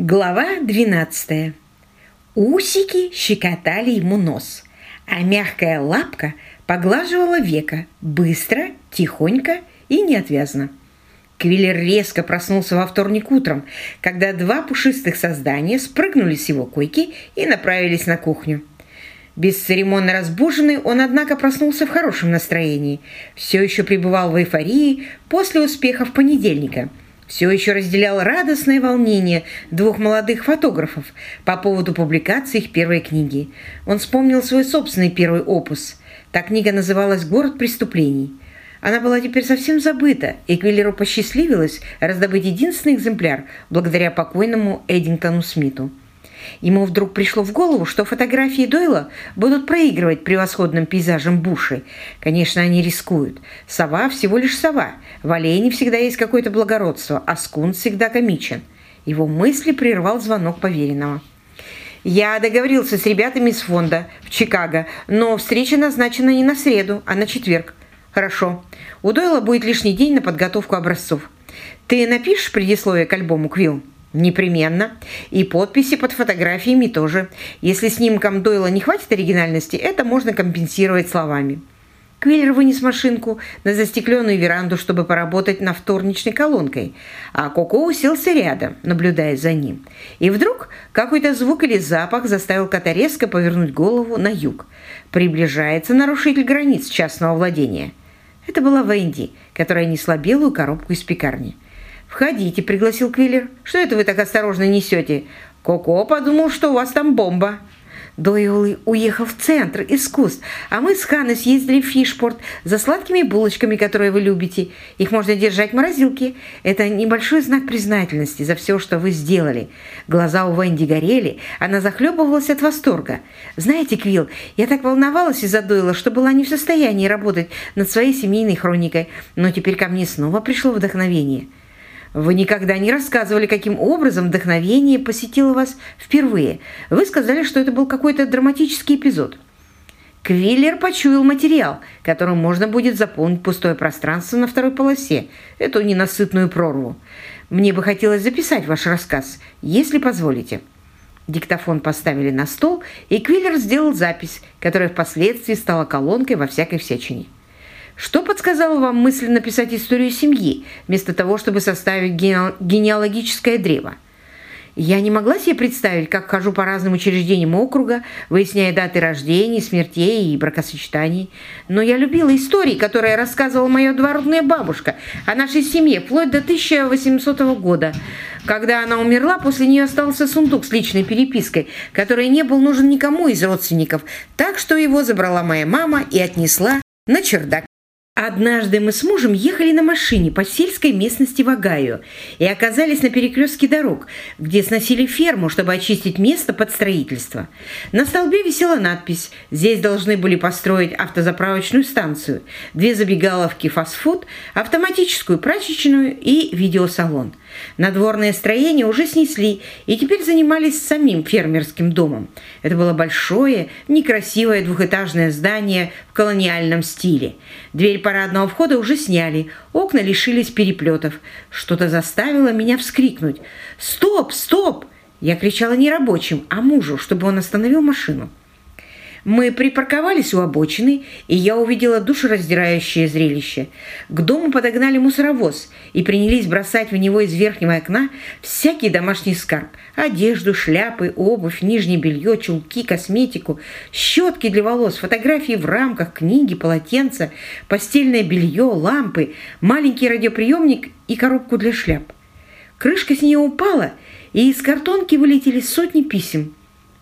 Глава 12. Усики щекотали ему нос, а мягкая лапка поглаживала века быстро, тихонько и неотвязно. Квиллер резко проснулся во вторник утром, когда два пушистых создания спрыгнули с его койки и направились на кухню. Бесцеремонно разбуженный, он, однако, проснулся в хорошем настроении. Все еще пребывал в эйфории после успехов понедельника – все еще разделял радостное волнение двух молодых фотографов по поводу публикации их первой книги. Он вспомнил свой собственный первый опус. Та книга называлась «Город преступлений». Она была теперь совсем забыта, и Квиллеру посчастливилось раздобыть единственный экземпляр благодаря покойному Эдингтону Смиту. Ему вдруг пришло в голову, что фотографии Дойла будут проигрывать превосходным пейзажем Буши. Конечно, они рискуют. Сова всего лишь сова. В олене всегда есть какое-то благородство, а скун всегда комичен. Его мысли прервал звонок поверенного. «Я договорился с ребятами из фонда в Чикаго, но встреча назначена не на среду, а на четверг». «Хорошо. У Дойла будет лишний день на подготовку образцов. Ты напишешь предисловие к альбому, Квилл?» Непременно. И подписи под фотографиями тоже. Если снимкам Дойла не хватит оригинальности, это можно компенсировать словами. Квиллер вынес машинку на застекленную веранду, чтобы поработать на вторничной колонкой, а Коко уселся рядом, наблюдая за ним. И вдруг какой-то звук или запах заставил кота резко повернуть голову на юг. Приближается нарушитель границ частного владения. Это была Венди, которая несла белую коробку из пекарни. «Входите», — пригласил Квиллер. «Что это вы так осторожно несете? Коко подумал, что у вас там бомба». Дойл уехал в центр искусств, а мы с Ханной съездили в Фишпорт за сладкими булочками, которые вы любите. Их можно держать в морозилке. Это небольшой знак признательности за все, что вы сделали. Глаза у Венди горели, она захлебывалась от восторга. Знаете, Квилл, я так волновалась из-за Дойла, что была не в состоянии работать над своей семейной хроникой, но теперь ко мне снова пришло вдохновение. Вы никогда не рассказывали, каким образом вдохновение посетило вас впервые. Вы сказали, что это был какой-то драматический эпизод. Квиллер почуял материал, которым можно будет заполнить пустое пространство на второй полосе, эту ненасытную прорву. Мне бы хотелось записать ваш рассказ, если позволите. Диктофон поставили на стол, и Квиллер сделал запись, которая впоследствии стала колонкой во всякой всячине. Что подсказало вам мысль написать историю семьи, вместо того, чтобы составить генеалогическое древо? Я не могла себе представить, как хожу по разным учреждениям округа, выясняя даты рождений, смертей и бракосочетаний. Но я любила истории, которые рассказывала моя двоюродная бабушка о нашей семье вплоть до 1800 года. Когда она умерла, после нее остался сундук с личной перепиской, который не был нужен никому из родственников, так что его забрала моя мама и отнесла на чердак. Однажды мы с мужем ехали на машине по сельской местности в Огайо и оказались на перекрестке дорог, где сносили ферму, чтобы очистить место под строительство. На столбе висела надпись «Здесь должны были построить автозаправочную станцию, две забегаловки фастфуд, автоматическую прачечную и видеосалон». Надворное строение уже снесли и теперь занимались самим фермерским домом. Это было большое, некрасивое двухэтажное здание в колониальном стиле. Дверь парадного входа уже сняли, окна лишились переплетов. Что-то заставило меня вскрикнуть. «Стоп! Стоп!» Я кричала не рабочим, а мужу, чтобы он остановил машину. Мы припарковались у обочины, и я увидела душераздирающее зрелище. К дому подогнали мусоровоз и принялись бросать в него из верхнего окна всякий домашний скарб. Одежду, шляпы, обувь, нижнее белье, чулки, косметику, щетки для волос, фотографии в рамках, книги, полотенца, постельное белье, лампы, маленький радиоприемник и коробку для шляп. Крышка с нее упала, и из картонки вылетели сотни писем.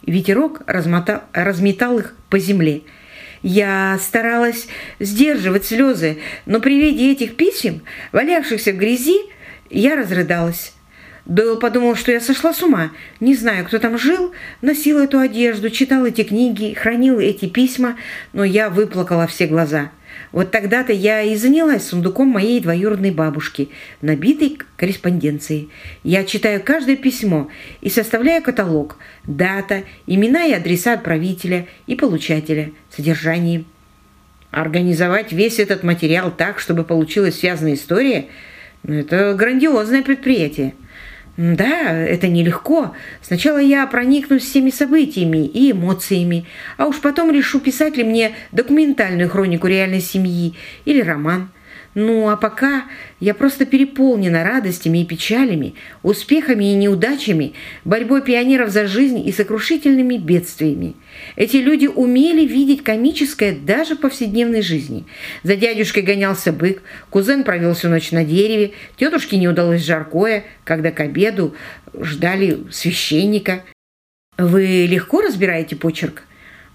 Ветерок размотал, разметал их по земле. Я старалась сдерживать слезы, но при виде этих писем, валявшихся в грязи, я разрыдалась. Дойл подумал, что я сошла с ума. Не знаю, кто там жил, носил эту одежду, читал эти книги, хранил эти письма, но я выплакала все глаза. Вот тогда-то я и занялась сундуком моей двоюродной бабушки, набитой корреспонденцией. Я читаю каждое письмо и составляю каталог, дата, имена и адреса отправителя и получателя, содержание. Организовать весь этот материал так, чтобы получилась связанная история, ну, это грандиозное предприятие. Да, это нелегко. Сначала я проникнусь всеми событиями и эмоциями, а уж потом решу, писать ли мне документальную хронику реальной семьи или роман. Ну, а пока я просто переполнена радостями и печалями, успехами и неудачами, борьбой пионеров за жизнь и сокрушительными бедствиями. Эти люди умели видеть комическое даже в повседневной жизни. За дядюшкой гонялся бык, кузен провел всю ночь на дереве, тетушке не удалось жаркое, когда к обеду ждали священника. Вы легко разбираете почерк?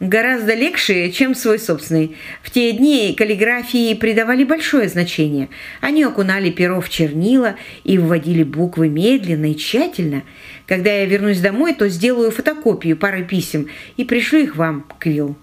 Гораздо легче, чем свой собственный. В те дни каллиграфии придавали большое значение. Они окунали перо в чернила и вводили буквы медленно и тщательно. Когда я вернусь домой, то сделаю фотокопию пары писем и пришлю их вам, Квилл.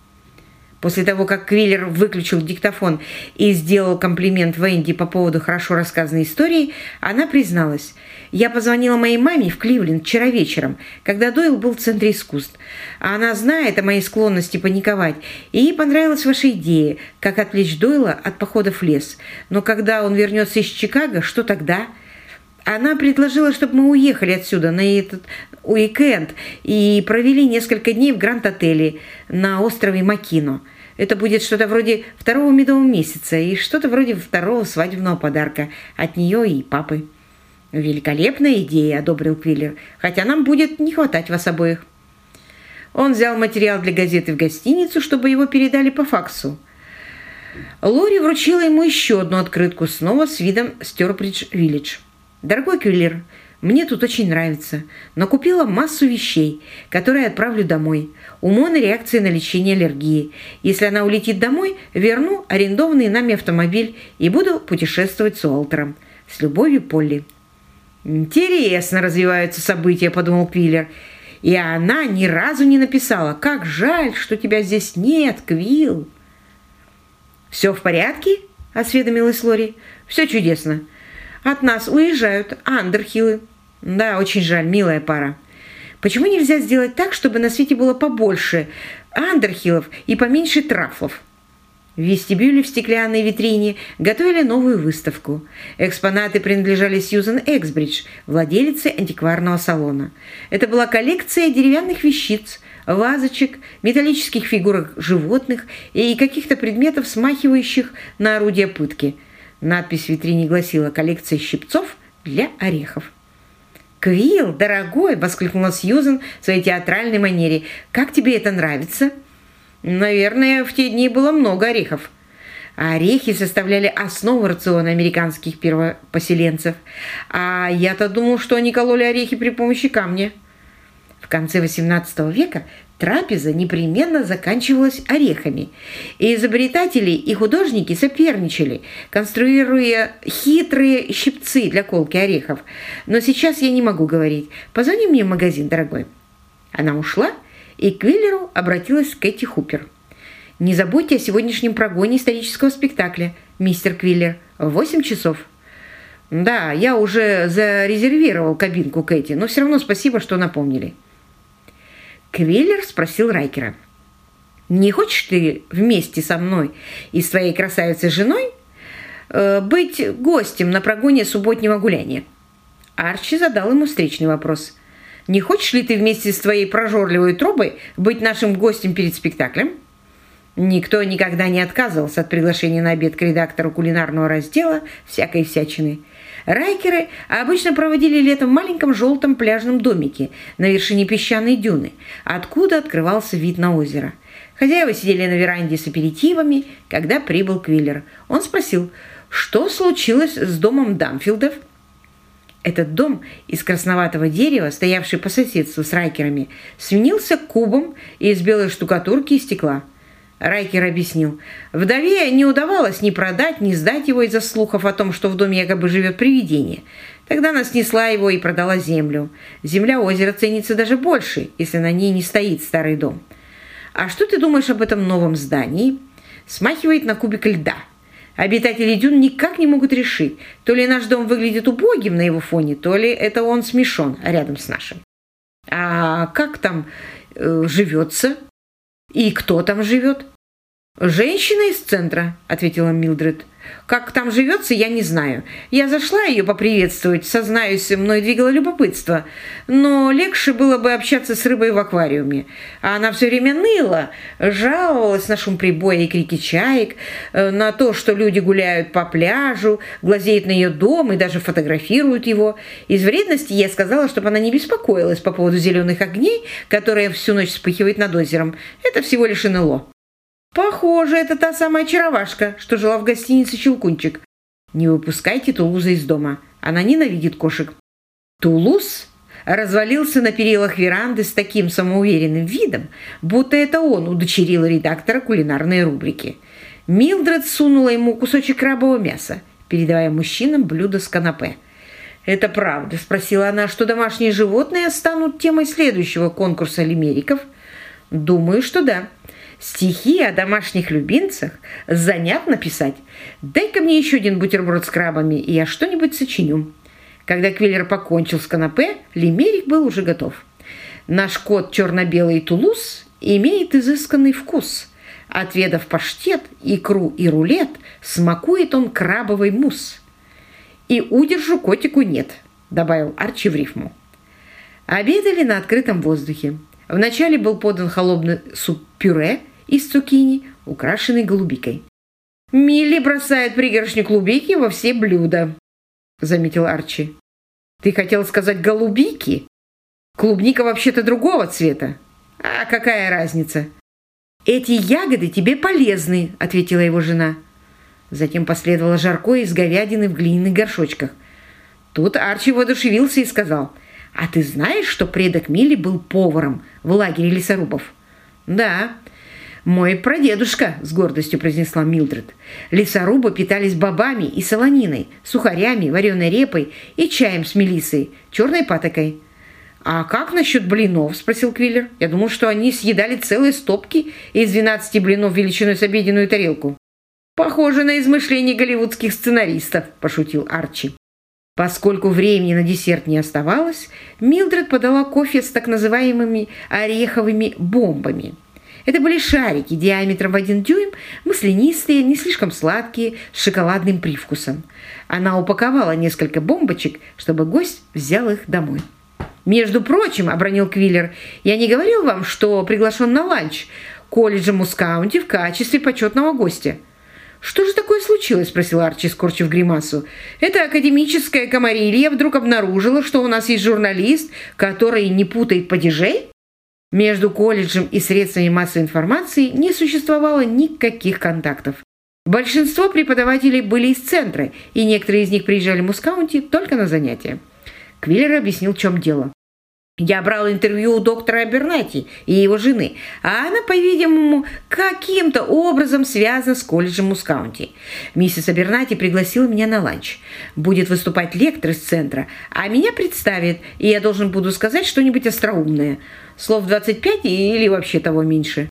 После того, как Квиллер выключил диктофон и сделал комплимент Венди по поводу хорошо рассказанной истории, она призналась. «Я позвонила моей маме в Кливленд вчера вечером, когда Дойл был в Центре искусств. Она знает о моей склонности паниковать, и ей понравилась ваша идея, как отвлечь Дойла от походов в лес. Но когда он вернется из Чикаго, что тогда?» Она предложила, чтобы мы уехали отсюда на этот уикенд и провели несколько дней в Гранд-отеле на острове Макино. Это будет что-то вроде второго медового месяца и что-то вроде второго свадебного подарка от нее и папы. «Великолепная идея», — одобрил Квиллер, «хотя нам будет не хватать вас обоих». Он взял материал для газеты в гостиницу, чтобы его передали по факсу. Лори вручила ему еще одну открытку, снова с видом Стербридж-Виллидж. «Дорогой Квиллер, мне тут очень нравится, но купила массу вещей, которые отправлю домой. У Моны реакция на лечение аллергии. Если она улетит домой, верну арендованный нами автомобиль и буду путешествовать с Уолтером. С любовью, Полли». «Интересно развиваются события», — подумал Квиллер. «И она ни разу не написала. Как жаль, что тебя здесь нет, Квилл». «Все в порядке?» — осведомилась Лори. «Все чудесно. От нас уезжают Андерхиллы. Да, очень жаль, милая пара. Почему нельзя сделать так, чтобы на свете было побольше Андерхиллов и поменьше трафлов? В вестибюле в стеклянной витрине готовили новую выставку. Экспонаты принадлежали Сьюзен Эксбридж, владелице антикварного салона. Это была коллекция деревянных вещиц, вазочек, металлических фигурок животных и каких-то предметов, смахивающих на орудия пытки – Надпись в витрине гласила «Коллекция щипцов для орехов». «Квилл, дорогой!» – воскликнула Сьюзен в своей театральной манере. «Как тебе это нравится?» «Наверное, в те дни было много орехов». Орехи составляли основу рациона американских первопоселенцев. А я-то думал, что они кололи орехи при помощи камня. В конце XVIII века трапеза непременно заканчивалась орехами. И изобретатели и художники соперничали, конструируя хитрые щипцы для колки орехов. Но сейчас я не могу говорить. Позвони мне в магазин, дорогой. Она ушла, и к Квиллеру обратилась Кэти Хупер. «Не забудьте о сегодняшнем прогоне исторического спектакля, мистер Квиллер, в 8 часов». «Да, я уже зарезервировал кабинку Кэти, но все равно спасибо, что напомнили». Квиллер спросил Райкера. «Не хочешь ты вместе со мной и с твоей красавицей женой э, быть гостем на прогоне субботнего гуляния?» Арчи задал ему встречный вопрос. «Не хочешь ли ты вместе с твоей прожорливой трубой быть нашим гостем перед спектаклем?» Никто никогда не отказывался от приглашения на обед к редактору кулинарного раздела всякой всячины. Райкеры обычно проводили лето в маленьком желтом пляжном домике на вершине песчаной дюны, откуда открывался вид на озеро. Хозяева сидели на веранде с аперитивами, когда прибыл Квиллер. Он спросил, что случилось с домом Дамфилдов? Этот дом из красноватого дерева, стоявший по соседству с райкерами, свинился кубом из белой штукатурки и стекла – Райкер объяснил. Вдове не удавалось ни продать, ни сдать его из-за слухов о том, что в доме якобы живет привидение. Тогда она снесла его и продала землю. Земля озера ценится даже больше, если на ней не стоит старый дом. А что ты думаешь об этом новом здании? Смахивает на кубик льда. Обитатели дюн никак не могут решить, то ли наш дом выглядит убогим на его фоне, то ли это он смешон рядом с нашим. А как там э, живется? «И кто там живет?» «Женщина из центра», — ответила Милдред. Как там живется, я не знаю. Я зашла ее поприветствовать, сознаюсь, мной двигало любопытство. Но легче было бы общаться с рыбой в аквариуме. А она все время ныла, жаловалась на шум прибоя и крики чаек, э, на то, что люди гуляют по пляжу, глазеют на ее дом и даже фотографируют его. Из вредности я сказала, чтобы она не беспокоилась по поводу зеленых огней, которые всю ночь вспыхивают над озером. Это всего лишь НЛО. Похоже, это та самая очаровашка, что жила в гостинице «Щелкунчик». Не выпускайте Тулуза из дома. Она ненавидит кошек. Тулуз развалился на перилах веранды с таким самоуверенным видом, будто это он удочерил редактора кулинарной рубрики. Милдред сунула ему кусочек крабового мяса, передавая мужчинам блюдо с канапе. «Это правда?» – спросила она, что домашние животные станут темой следующего конкурса лимериков. «Думаю, что да». Стихи о домашних любимцах занятно писать. Дай-ка мне еще один бутерброд с крабами, и я что-нибудь сочиню. Когда Квиллер покончил с канапе, лимерик был уже готов. Наш кот черно-белый Тулус имеет изысканный вкус. Отведав паштет, икру и рулет, смакует он крабовый мусс. И удержу котику нет, добавил Арчи в рифму. Обедали на открытом воздухе. Вначале был подан холодный суп-пюре из цукини, украшенный голубикой. «Милли бросает пригоршню клубики во все блюда», — заметил Арчи. «Ты хотел сказать голубики? Клубника вообще-то другого цвета. А какая разница?» «Эти ягоды тебе полезны», — ответила его жена. Затем последовало жаркое из говядины в глиняных горшочках. Тут Арчи воодушевился и сказал, «А ты знаешь, что предок Милли был поваром в лагере лесорубов?» «Да, мой прадедушка», — с гордостью произнесла Милдред. «Лесорубы питались бобами и солониной, сухарями, вареной репой и чаем с мелиссой, черной патокой». «А как насчет блинов?» – спросил Квиллер. «Я думал, что они съедали целые стопки из 12 блинов величиной с обеденную тарелку». «Похоже на измышления голливудских сценаристов», – пошутил Арчи. Поскольку времени на десерт не оставалось, Милдред подала кофе с так называемыми ореховыми бомбами. Это были шарики диаметром в один дюйм, маслянистые, не слишком сладкие, с шоколадным привкусом. Она упаковала несколько бомбочек, чтобы гость взял их домой. «Между прочим», — обронил Квиллер, — «я не говорил вам, что приглашен на ланч колледжа Мускаунти в качестве почетного гостя». «Что же такое случилось?» – спросил Арчи, скорчив гримасу. «Это академическая комарилья вдруг обнаружила, что у нас есть журналист, который не путает падежей?» Между колледжем и средствами массовой информации не существовало никаких контактов. Большинство преподавателей были из центра, и некоторые из них приезжали в Мускаунти только на занятия. Квиллер объяснил, в чем дело. Я брал интервью у доктора Абернати и его жены, а она, по-видимому, каким-то образом связана с колледжем Мускаунти. Миссис Абернати пригласила меня на ланч. Будет выступать лектор из центра, а меня представит, и я должен буду сказать что-нибудь остроумное. Слов 25 или вообще того меньше.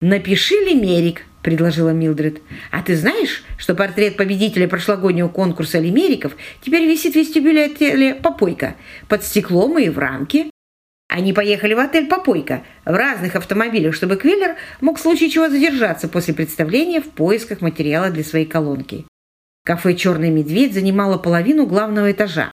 «Напиши лимерик», – предложила Милдред. «А ты знаешь, что портрет победителя прошлогоднего конкурса лимериков теперь висит в вестибюле отеля «Попойка» под стеклом и в рамке?» Они поехали в отель «Попойка» в разных автомобилях, чтобы Квиллер мог в случае чего задержаться после представления в поисках материала для своей колонки. Кафе «Черный медведь» занимало половину главного этажа.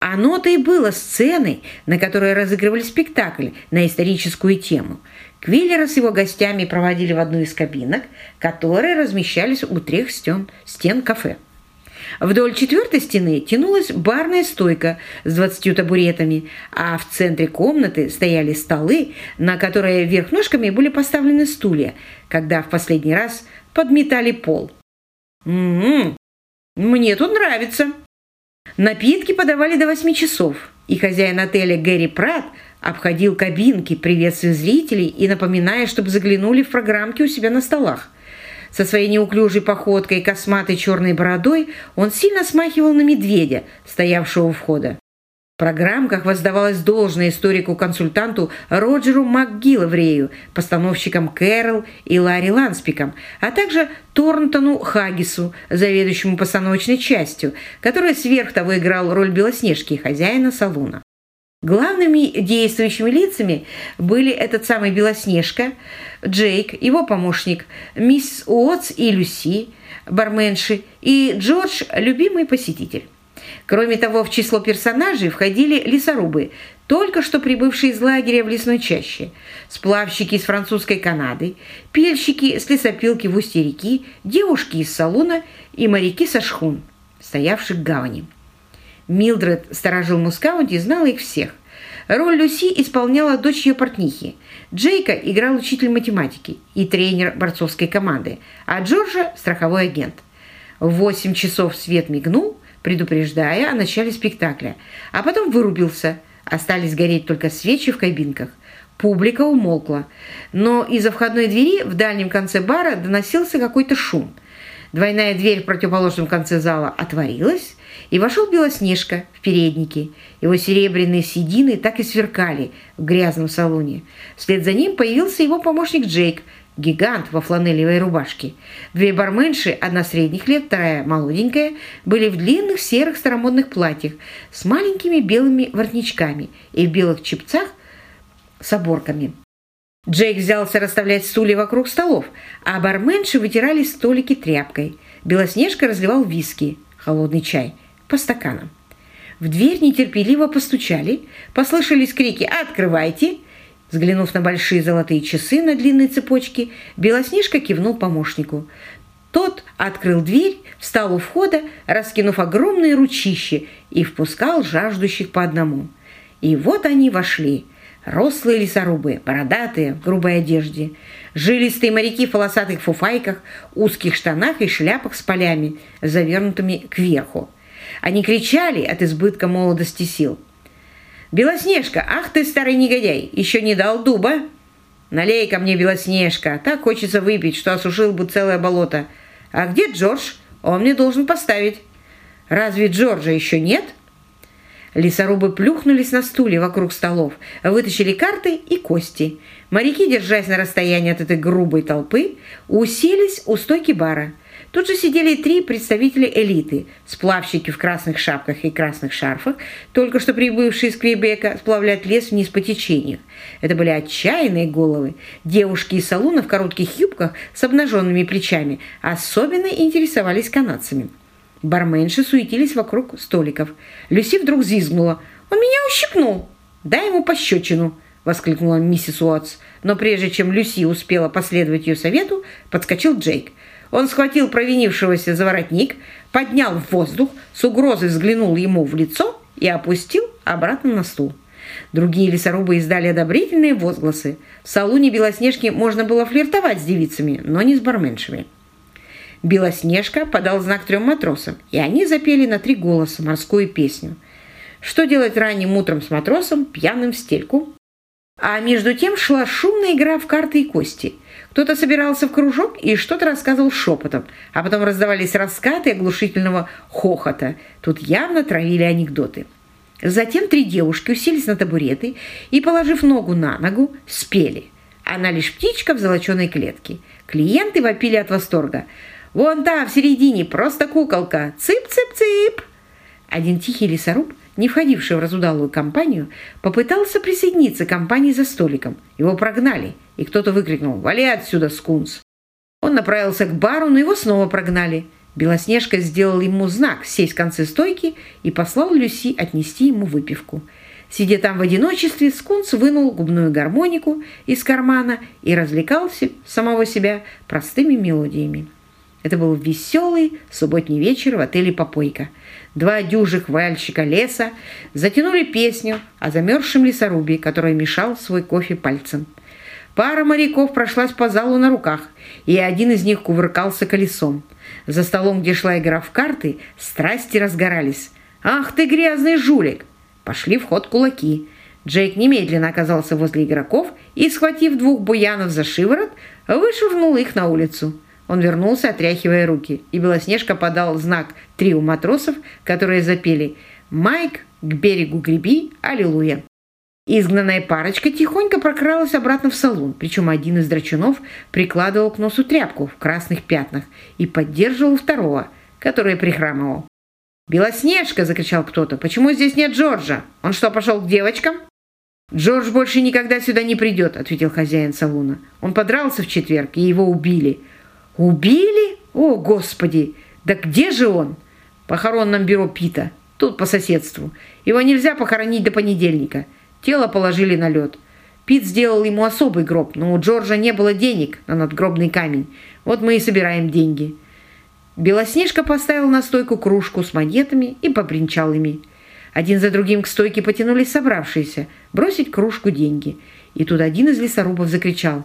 Оно-то и было сценой, на которой разыгрывали спектакль на историческую тему. Квиллера с его гостями проводили в одну из кабинок, которые размещались у трех стен, стен кафе. Вдоль четвертой стены тянулась барная стойка с двадцатью табуретами, а в центре комнаты стояли столы, на которые вверх ножками были поставлены стулья, когда в последний раз подметали пол. «М-м, мне тут нравится». Напитки подавали до восьми часов, и хозяин отеля Гэри Пратт обходил кабинки, приветствуя зрителей и напоминая, чтобы заглянули в программки у себя на столах – со своей неуклюжей походкой и косматой черной бородой он сильно смахивал на медведя, стоявшего у входа. В программках воздавалось должное историку-консультанту Роджеру МакГилловрею, постановщикам Кэрол и Ларри Ланспикам, а также Торнтону Хаггису, заведующему постановочной частью, который сверх того играл роль Белоснежки, хозяина салуна. Главными действующими лицами были этот самый Белоснежка, Джейк, его помощник, мисс Уотс и Люси, барменши, и Джордж – любимый посетитель. Кроме того, в число персонажей входили лесорубы, только что прибывшие из лагеря в лесной чаще, сплавщики из французской Канады, пельщики с лесопилки в устье реки, девушки из салона и моряки со шхун, стоявших в гавани. Милдред, сторожил Мускаунти, знала их всех. Роль Люси исполняла дочь ее портнихи. Джейка играл учитель математики и тренер борцовской команды, а Джорджа – страховой агент. В восемь часов свет мигнул, предупреждая о начале спектакля, а потом вырубился. Остались гореть только свечи в кабинках. Публика умолкла, но из-за входной двери в дальнем конце бара доносился какой-то шум. Двойная дверь в противоположном конце зала отворилась, и вошел Белоснежка в переднике. Его серебряные седины так и сверкали в грязном салоне. Вслед за ним появился его помощник Джейк, гигант во фланелевой рубашке. Две барменши, одна средних лет, вторая молоденькая, были в длинных серых старомодных платьях с маленькими белыми воротничками и в белых чепцах с оборками. Джейк взялся расставлять стулья вокруг столов, а барменши вытирали столики тряпкой. Белоснежка разливал виски, холодный чай, по стаканам. В дверь нетерпеливо постучали, послышались крики «Открывайте!». Взглянув на большие золотые часы на длинной цепочке, Белоснежка кивнул помощнику. Тот открыл дверь, встал у входа, раскинув огромные ручища и впускал жаждущих по одному. И вот они вошли. Рослые лесорубы, бородатые, в грубой одежде. Жилистые моряки в полосатых фуфайках, узких штанах и шляпах с полями, завернутыми кверху. Они кричали от избытка молодости сил. «Белоснежка, ах ты, старый негодяй, еще не дал дуба!» «Налей ко мне, Белоснежка, так хочется выпить, что осушил бы целое болото. А где Джордж? Он мне должен поставить». «Разве Джорджа еще нет?» Лесорубы плюхнулись на стулья вокруг столов, вытащили карты и кости. Моряки, держась на расстоянии от этой грубой толпы, уселись у стойки бара. Тут же сидели три представителя элиты, сплавщики в красных шапках и красных шарфах, только что прибывшие из Квебека сплавлять лес вниз по течению. Это были отчаянные головы. Девушки из салуна в коротких юбках с обнаженными плечами особенно интересовались канадцами. Барменши суетились вокруг столиков. Люси вдруг зизгнула. «Он меня ущипнул! Дай ему пощечину!» — воскликнула миссис Уотс. Но прежде чем Люси успела последовать ее совету, подскочил Джейк. Он схватил провинившегося за воротник, поднял в воздух, с угрозой взглянул ему в лицо и опустил обратно на стул. Другие лесорубы издали одобрительные возгласы. В салуне Белоснежки можно было флиртовать с девицами, но не с барменшами. Белоснежка подал знак трем матросам, и они запели на три голоса морскую песню. Что делать ранним утром с матросом, пьяным в стельку? А между тем шла шумная игра в карты и кости. Кто-то собирался в кружок и что-то рассказывал шепотом, а потом раздавались раскаты оглушительного хохота. Тут явно травили анекдоты. Затем три девушки уселись на табуреты и, положив ногу на ногу, спели. Она лишь птичка в золоченой клетке. Клиенты вопили от восторга. «Вон та, в середине, просто куколка! Цып-цып-цып!» Один тихий лесоруб не входивший в разудалую компанию, попытался присоединиться к компании за столиком. Его прогнали, и кто-то выкрикнул «Вали отсюда, скунс!». Он направился к бару, но его снова прогнали. Белоснежка сделал ему знак сесть в конце стойки и послал Люси отнести ему выпивку. Сидя там в одиночестве, Скунс вынул губную гармонику из кармана и развлекался самого себя простыми мелодиями. Это был веселый субботний вечер в отеле «Попойка». Два дюжих вальщика леса затянули песню о замерзшем лесорубе, который мешал свой кофе пальцем. Пара моряков прошлась по залу на руках, и один из них кувыркался колесом. За столом, где шла игра в карты, страсти разгорались. «Ах ты грязный жулик!» Пошли в ход кулаки. Джейк немедленно оказался возле игроков и, схватив двух буянов за шиворот, вышвырнул их на улицу. Он вернулся, отряхивая руки, и Белоснежка подал знак трио матросов, которые запели «Майк, к берегу греби, аллилуйя». Изгнанная парочка тихонько прокралась обратно в салон, причем один из драчунов прикладывал к носу тряпку в красных пятнах и поддерживал второго, который прихрамывал. «Белоснежка!» – закричал кто-то. «Почему здесь нет Джорджа? Он что, пошел к девочкам?» «Джордж больше никогда сюда не придет», – ответил хозяин салуна. «Он подрался в четверг, и его убили». «Убили? О, Господи! Да где же он?» «Похоронном бюро Пита. Тут по соседству. Его нельзя похоронить до понедельника. Тело положили на лед. Пит сделал ему особый гроб, но у Джорджа не было денег на надгробный камень. Вот мы и собираем деньги». Белоснежка поставил на стойку кружку с монетами и попринчал ими. Один за другим к стойке потянулись собравшиеся бросить кружку деньги. И тут один из лесорубов закричал.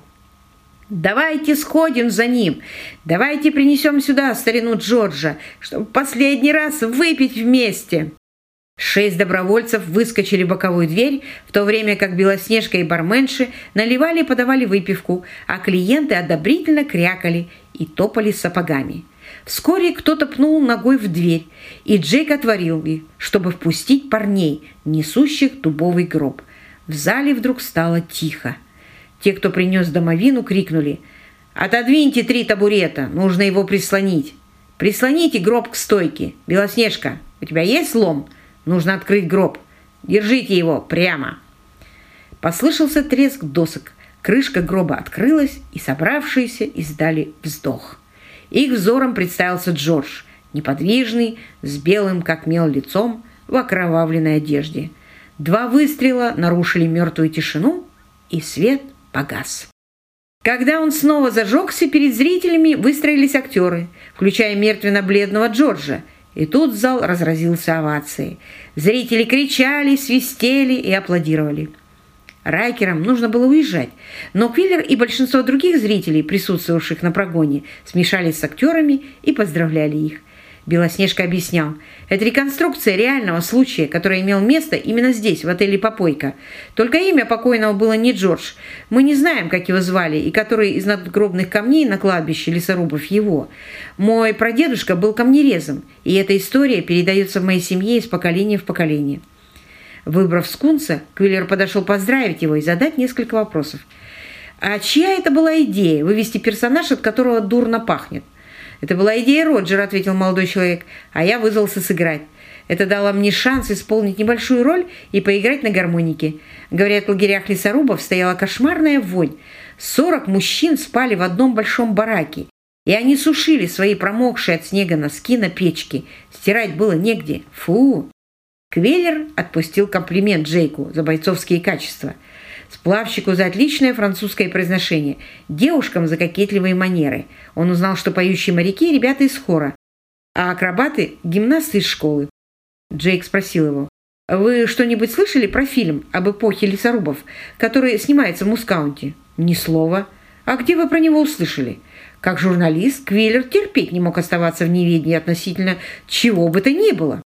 «Давайте сходим за ним! Давайте принесем сюда старину Джорджа, чтобы последний раз выпить вместе!» Шесть добровольцев выскочили в боковую дверь, в то время как Белоснежка и барменши наливали и подавали выпивку, а клиенты одобрительно крякали и топали сапогами. Вскоре кто-то пнул ногой в дверь, и Джейк отворил ее, чтобы впустить парней, несущих дубовый гроб. В зале вдруг стало тихо. Те, кто принес домовину, крикнули «Отодвиньте три табурета, нужно его прислонить! Прислоните гроб к стойке! Белоснежка, у тебя есть лом? Нужно открыть гроб! Держите его прямо!» Послышался треск досок, крышка гроба открылась, и собравшиеся издали вздох. Их взором представился Джордж, неподвижный, с белым, как мел, лицом, в окровавленной одежде. Два выстрела нарушили мертвую тишину, и свет погас. Когда он снова зажегся, перед зрителями выстроились актеры, включая мертвенно-бледного Джорджа, и тут зал разразился овацией. Зрители кричали, свистели и аплодировали. Райкерам нужно было уезжать, но Квиллер и большинство других зрителей, присутствовавших на прогоне, смешались с актерами и поздравляли их. Белоснежка объяснял, это реконструкция реального случая, который имел место именно здесь, в отеле «Попойка». Только имя покойного было не Джордж. Мы не знаем, как его звали, и который из надгробных камней на кладбище лесорубов его. Мой прадедушка был камнерезом, и эта история передается в моей семье из поколения в поколение. Выбрав скунса, Квиллер подошел поздравить его и задать несколько вопросов. «А чья это была идея – вывести персонаж, от которого дурно пахнет?» «Это была идея Роджера», – ответил молодой человек, – «а я вызвался сыграть. Это дало мне шанс исполнить небольшую роль и поиграть на гармонике. Говорят, в лагерях лесорубов стояла кошмарная вонь. Сорок мужчин спали в одном большом бараке, и они сушили свои промокшие от снега носки на печке. Стирать было негде. Фу!» Квеллер отпустил комплимент Джейку за бойцовские качества, сплавщику за отличное французское произношение, девушкам за кокетливые манеры. Он узнал, что поющие моряки – ребята из хора, а акробаты – гимнасты из школы. Джейк спросил его, «Вы что-нибудь слышали про фильм об эпохе лесорубов, который снимается в Мускаунте?» «Ни слова. А где вы про него услышали?» Как журналист, Квиллер терпеть не мог оставаться в неведении относительно чего бы то ни было.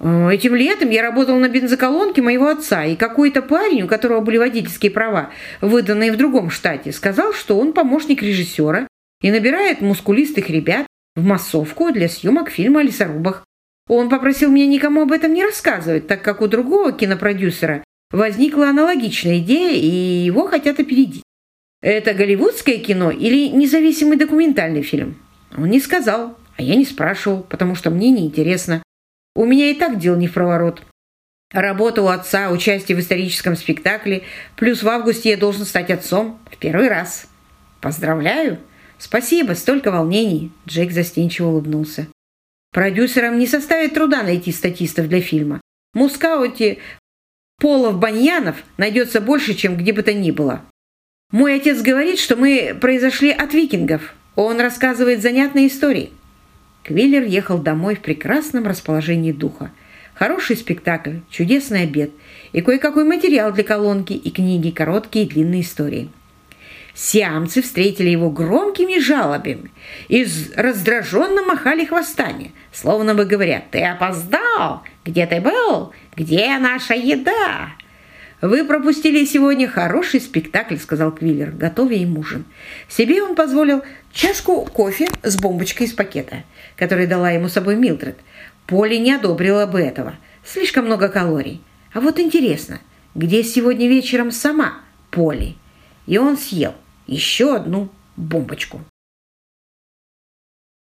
Э, этим летом я работал на бензоколонке моего отца, и какой-то парень, у которого были водительские права, выданные в другом штате, сказал, что он помощник режиссера и набирает мускулистых ребят в массовку для съемок фильма о лесорубах. Он попросил меня никому об этом не рассказывать, так как у другого кинопродюсера возникла аналогичная идея, и его хотят опередить. Это голливудское кино или независимый документальный фильм? Он не сказал, а я не спрашивал, потому что мне неинтересно. У меня и так дел не в проворот. Работа у отца, участие в историческом спектакле, плюс в августе я должен стать отцом в первый раз. Поздравляю! Спасибо, столько волнений!» Джейк застенчиво улыбнулся. Продюсерам не составит труда найти статистов для фильма. В Мускауте Полов Баньянов найдется больше, чем где бы то ни было. Мой отец говорит, что мы произошли от викингов. Он рассказывает занятные истории. Квиллер ехал домой в прекрасном расположении духа. Хороший спектакль, чудесный обед и кое-какой материал для колонки и книги, короткие и длинные истории. Сиамцы встретили его громкими жалобами и раздраженно махали хвостами, словно бы говоря «Ты опоздал! Где ты был? Где наша еда?» «Вы пропустили сегодня хороший спектакль», — сказал Квиллер, готовя им ужин. Себе он позволил чашку кофе с бомбочкой из пакета, который дала ему с собой Милдред. Поли не одобрила бы этого. Слишком много калорий. А вот интересно, где сегодня вечером сама Поли? И он съел еще одну бомбочку.